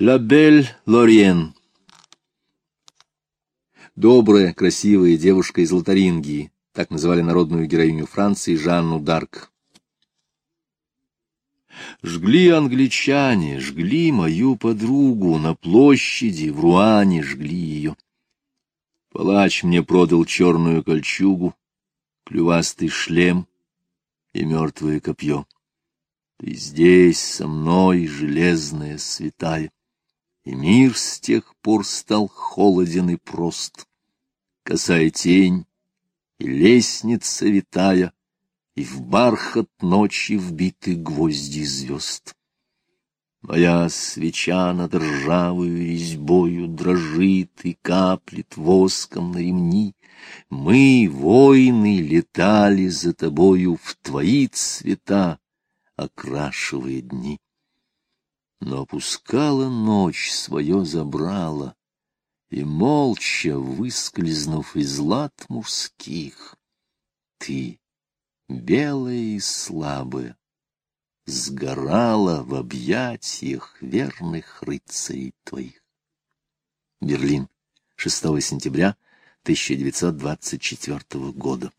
Ла Бель Лориен Добрая, красивая девушка из Лотарингии, так называли народную героиню Франции Жанну Дарк. Жгли англичане, жгли мою подругу на площади, в Руане жгли ее. Палач мне продал черную кольчугу, клювастый шлем и мертвое копье. Ты здесь со мной, железная святая, и мир с тех пор стал холоден и прост. Косая тень и лестница витая, и в бархат ночи вбиты гвозди звезд. Моя свеча над ржавою резьбою дрожит и каплет воском на ремни. Мы, воины, летали за тобою в твои цвета, окрашивая дни. Но опускала ночь свое забрала, и, молча выскользнув из лад мужских, ты, белая и слабая, сгорала в объятиях верных рыцарей твоих. Берлин, 6 сентября 1924 года.